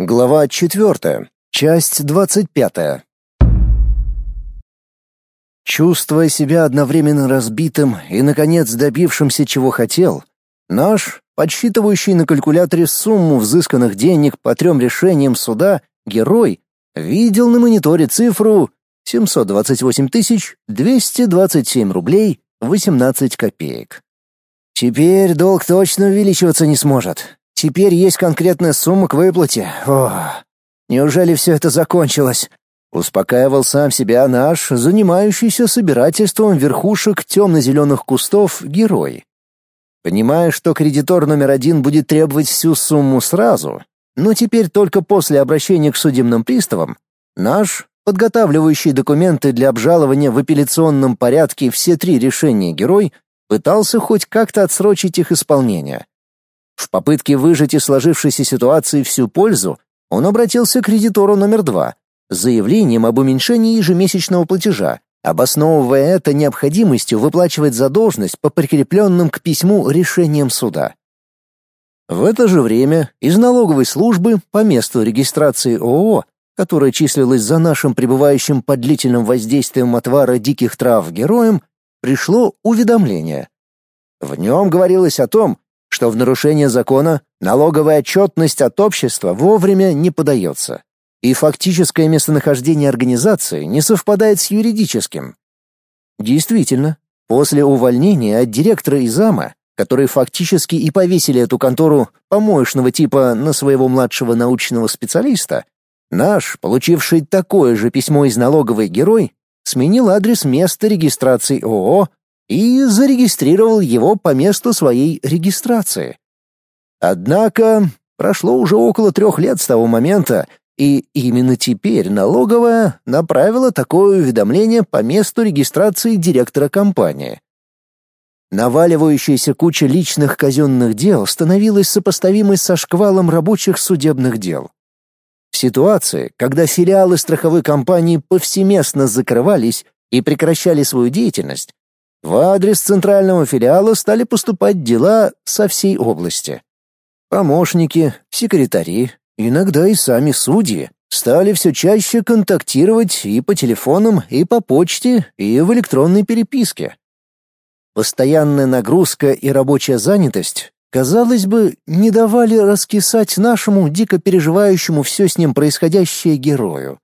Глава четвертая. Часть двадцать пятая. Чувствуя себя одновременно разбитым и, наконец, добившимся чего хотел, наш, подсчитывающий на калькуляторе сумму взысканных денег по трем решениям суда, герой, видел на мониторе цифру 728 227 рублей 18 копеек. Теперь долг точно увеличиваться не сможет. Теперь есть конкретная сумма к выплате. О, неужели все это закончилось? Успокаивал сам себя наш, занимающийся собирательством верхушек темно-зеленых кустов, герой. Понимая, что кредитор номер один будет требовать всю сумму сразу, но теперь только после обращения к судебным приставам, наш, подготавливающий документы для обжалования в апелляционном порядке все три решения герой, пытался хоть как-то отсрочить их исполнение. В попытке выжать из сложившейся ситуации всю пользу, он обратился к кредитору номер два с заявлением об уменьшении ежемесячного платежа, обосновывая это необходимостью выплачивать задолженность по прикрепленным к письму решениям суда. В это же время из налоговой службы по месту регистрации ООО, которая числилась за нашим пребывающим под длительным воздействием отвара диких трав героем, пришло уведомление. В нем говорилось о том, что в нарушение закона налоговая отчетность от общества вовремя не подается, и фактическое местонахождение организации не совпадает с юридическим. Действительно, после увольнения от директора и зама, которые фактически и повесили эту контору помоечного типа на своего младшего научного специалиста, наш, получивший такое же письмо из налоговой герой, сменил адрес места регистрации ООО и зарегистрировал его по месту своей регистрации. Однако прошло уже около трех лет с того момента, и именно теперь налоговая направила такое уведомление по месту регистрации директора компании. Наваливающаяся куча личных казенных дел становилась сопоставимой со шквалом рабочих судебных дел. В ситуации, когда филиалы страховой компании повсеместно закрывались и прекращали свою деятельность, в адрес центрального филиала стали поступать дела со всей области. Помощники, секретари, иногда и сами судьи стали все чаще контактировать и по телефонам, и по почте, и в электронной переписке. Постоянная нагрузка и рабочая занятость, казалось бы, не давали раскисать нашему дико переживающему все с ним происходящее герою.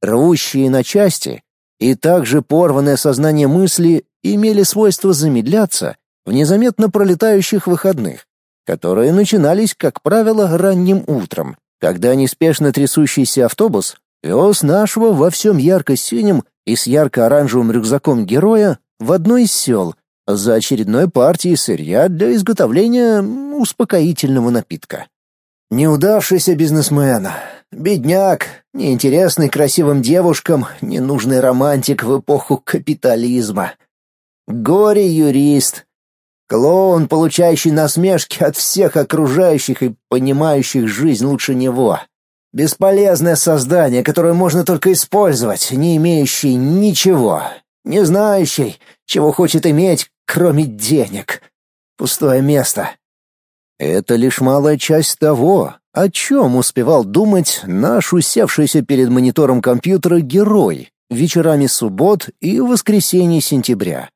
Рвущие на части и также порванное сознание мысли имели свойство замедляться в незаметно пролетающих выходных, которые начинались, как правило, ранним утром, когда неспешно трясущийся автобус вез нашего во всем ярко-синем и с ярко-оранжевым рюкзаком героя в одно из сел за очередной партией сырья для изготовления успокоительного напитка. Неудавшийся бизнесмен, бедняк, неинтересный красивым девушкам, ненужный романтик в эпоху капитализма — Горе-юрист. Клоун, получающий насмешки от всех окружающих и понимающих жизнь лучше него. Бесполезное создание, которое можно только использовать, не имеющий ничего, не знающий, чего хочет иметь, кроме денег. Пустое место. Это лишь малая часть того, о чем успевал думать наш усевшийся перед монитором компьютера герой вечерами суббот и воскресенье сентября.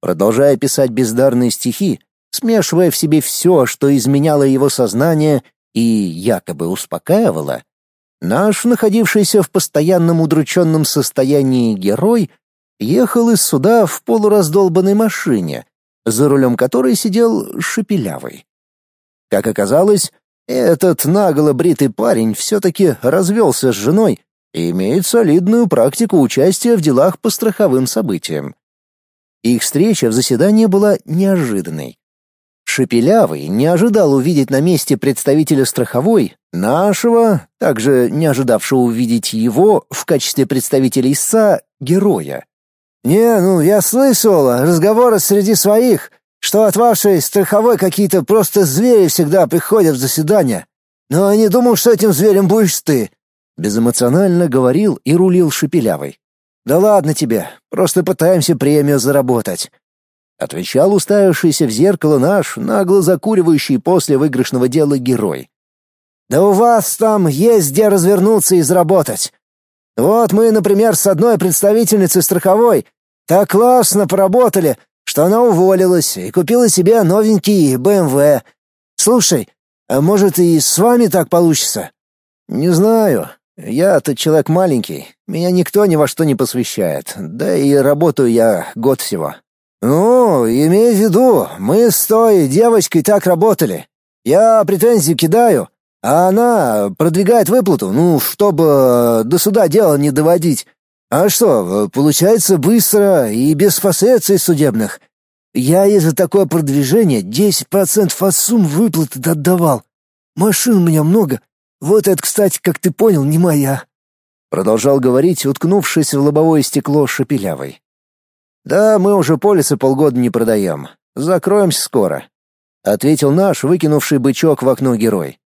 Продолжая писать бездарные стихи, смешивая в себе все, что изменяло его сознание и якобы успокаивало, наш, находившийся в постоянном удрученном состоянии герой, ехал из суда в полураздолбанной машине, за рулем которой сидел Шепелявый. Как оказалось, этот нагло бритый парень все-таки развелся с женой и имеет солидную практику участия в делах по страховым событиям. Их встреча в заседании была неожиданной. Шепелявый не ожидал увидеть на месте представителя страховой, нашего, также не ожидавшего увидеть его в качестве представителя ИСА, героя. «Не, ну я слышал разговоры среди своих, что от вашей страховой какие-то просто звери всегда приходят в заседание. Но не думал, что этим зверем будешь ты», — безэмоционально говорил и рулил Шепелявый. «Да ладно тебе, просто пытаемся премию заработать», — отвечал уставившийся в зеркало наш, нагло закуривающий после выигрышного дела герой. Да у вас там есть где развернуться и заработать. Вот мы, например, с одной представительницей страховой так классно поработали, что она уволилась и купила себе новенький БМВ. Слушай, а может и с вами так получится? Не знаю. Я-то человек маленький. Меня никто ни во что не посвящает. Да и работаю я год всего. Ну, имей в виду, мы с той девочкой так работали. Я претензии кидаю, а она продвигает выплату, ну, чтобы до суда дело не доводить. А что, получается быстро и без последствий судебных. Я ей за такое продвижение 10% от сумм выплаты отдавал. Машин у меня много. Вот это, кстати, как ты понял, не моя. Продолжал говорить, уткнувшись в лобовое стекло шепелявой. Да, мы уже полисы полгода не продаем. Закроемся скоро, ответил наш выкинувший бычок в окно герой.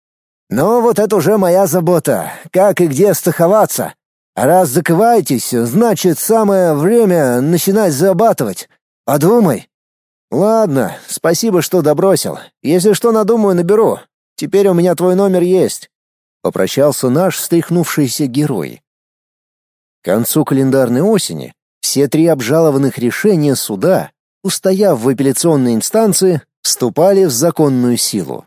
Но вот это уже моя забота. Как и где страховаться? раз закрываетесь, значит, самое время начинать зарабатывать. Подумай. Ладно, спасибо, что добросил. Если что надумаю, наберу. Теперь у меня твой номер есть. Попрощался наш встряхнувшийся герой. К концу календарной осени все три обжалованных решения суда, устояв в апелляционной инстанции, вступали в законную силу.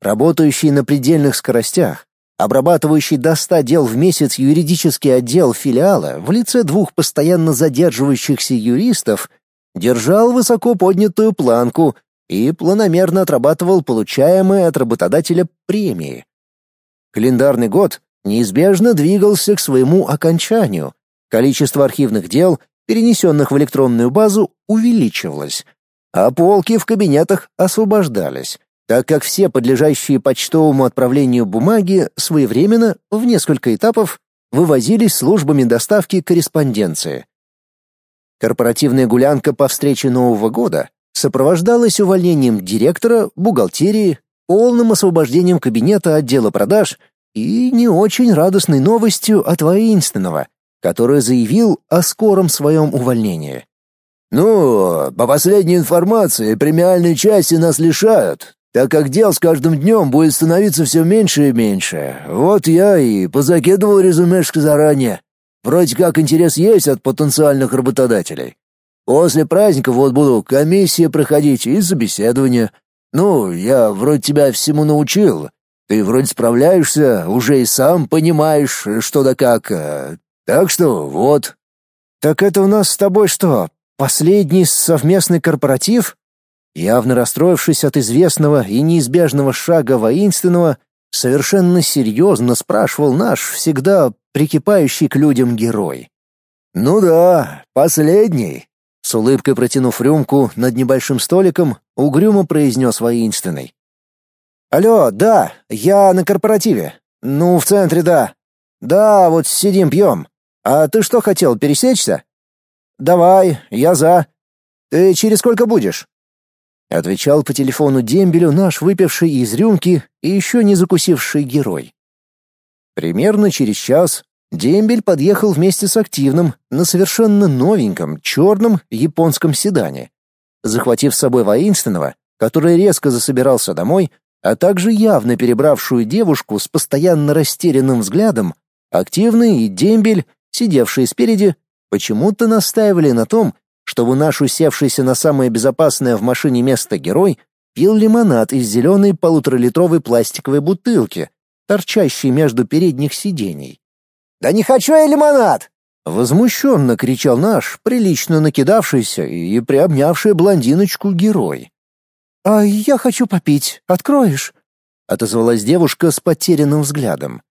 Работающий на предельных скоростях, обрабатывающий до 100 дел в месяц юридический отдел филиала в лице двух постоянно задерживающихся юристов держал высоко поднятую планку и планомерно отрабатывал получаемые от работодателя премии. Календарный год неизбежно двигался к своему окончанию. Количество архивных дел, перенесенных в электронную базу, увеличивалось, а полки в кабинетах освобождались так как все подлежащие почтовому отправлению бумаги своевременно, в несколько этапов, вывозились службами доставки корреспонденции. Корпоративная гулянка по встрече Нового года сопровождалась увольнением директора, бухгалтерии, полным освобождением кабинета отдела продаж и не очень радостной новостью от воинственного, который заявил о скором своем увольнении. «Ну, по последней информации, премиальной части нас лишают, так как дел с каждым днем будет становиться все меньше и меньше. Вот я и позакидывал резюмешки заранее. Вроде как интерес есть от потенциальных работодателей. После праздника вот буду комиссии проходить и собеседование. Ну, я вроде тебя всему научил. Ты вроде справляешься, уже и сам понимаешь, что да как. Так что вот. Так это у нас с тобой что, последний совместный корпоратив? Явно расстроившись от известного и неизбежного шага воинственного, совершенно серьезно спрашивал наш всегда прикипающий к людям герой. «Ну да, последний», — с улыбкой протянув рюмку над небольшим столиком, угрюмо произнес воинственный. «Алло, да, я на корпоративе. Ну, в центре, да. Да, вот сидим пьем. А ты что хотел, пересечься?» «Давай, я за. Ты через сколько будешь?» Отвечал по телефону дембелю наш выпивший из рюмки и еще не закусивший герой. Примерно через час дембель подъехал вместе с активным на совершенно новеньком черном японском седане. Захватив с собой воинственного, который резко засобирался домой, а также явно перебравшую девушку с постоянно растерянным взглядом, активный и дембель, сидевшие спереди, почему-то настаивали на том, чтобы наш усевшийся на самое безопасное в машине место герой пил лимонад из зеленой полуторалитровой пластиковой бутылки, торчащей между передних сидений. «Да не хочу я лимонад!» Возмущенно кричал наш, прилично накидавшийся и приобнявший блондиночку герой. «А я хочу попить. Откроешь?» — отозвалась девушка с потерянным взглядом.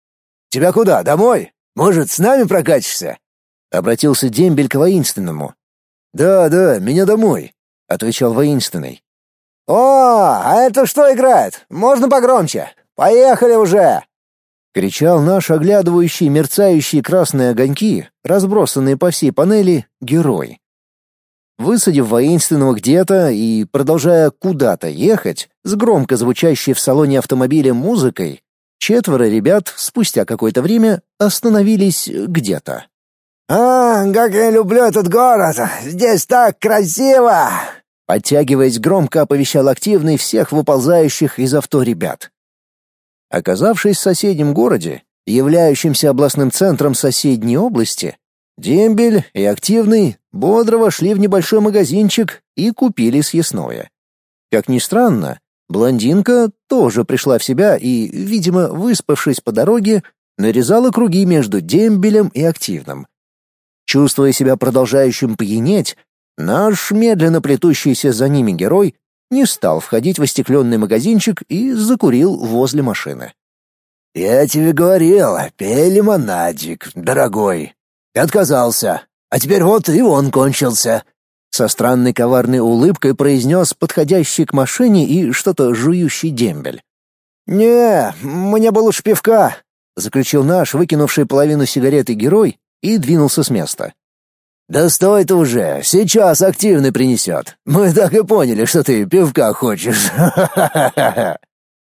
«Тебя куда, домой? Может, с нами прокатишься?» — обратился дембель к воинственному. «Да, да, меня домой», — отвечал воинственный. «О, а это что играет? Можно погромче? Поехали уже!» Кричал наш оглядывающий мерцающие красные огоньки, разбросанные по всей панели, герой. Высадив воинственного где-то и продолжая куда-то ехать, с громко звучащей в салоне автомобиля музыкой, четверо ребят спустя какое-то время остановились где-то. «А, как я люблю этот город! Здесь так красиво!» Подтягиваясь громко, оповещал активный всех выползающих из авто ребят. Оказавшись в соседнем городе, являющемся областным центром соседней области, Дембель и Активный бодро вошли в небольшой магазинчик и купили съестное. Как ни странно, блондинка тоже пришла в себя и, видимо, выспавшись по дороге, нарезала круги между Дембелем и Активным. Чувствуя себя продолжающим пьянеть, наш медленно плетущийся за ними герой не стал входить в остекленный магазинчик и закурил возле машины. «Я тебе говорил, пей лимонадик, дорогой. Ты отказался, а теперь вот и он кончился». Со странной коварной улыбкой произнес подходящий к машине и что-то жующий дембель. «Не, мне было уж пивка», — заключил наш, выкинувший половину сигареты герой, и двинулся с места. «Да стой ты уже, сейчас активный принесет. Мы так и поняли, что ты пивка хочешь.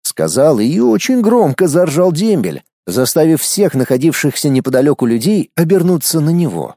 Сказал и очень громко заржал дембель, заставив всех находившихся неподалеку людей обернуться на него.